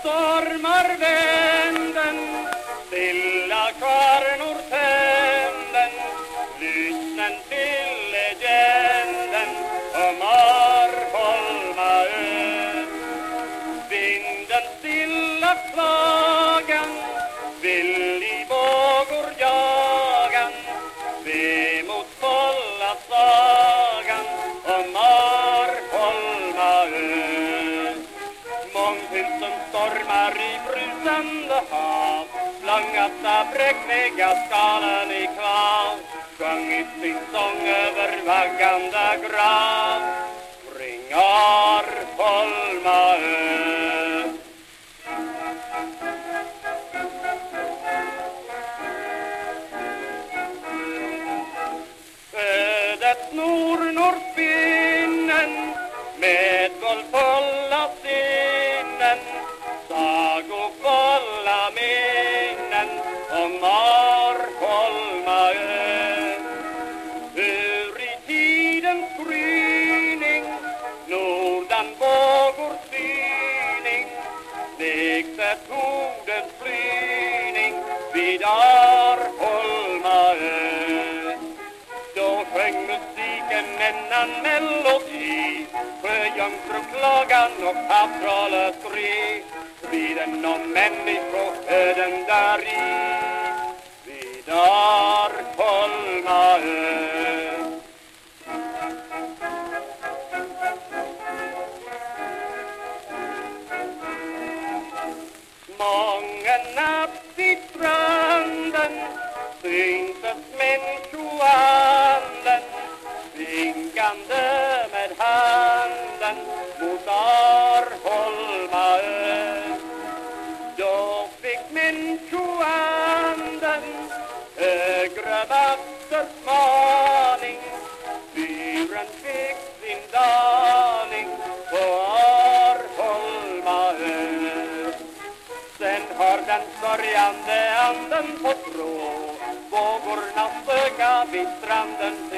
stormar vänden Stilla kvarnor tänden Lyssnen till Mångtusen stormar i brusande hav. Langat av bräckliga skalen i kvav. Sjungit sin sång över vaggande grav. Ringar holmaö Ödet Nordnorrfinnen med guldfulla Utan vågor syning växte ordens flyning vid Arholma ö då sjöng musiken en annan melodi Sjöjungfruklagan och havsraleskri Striden om människoöden däri i Gevangen die branden, dringt het mens handen, vinkende met handen, moet daar Holma uit. Doch har den sörjande anden fått ro Vågorna öga vid stranden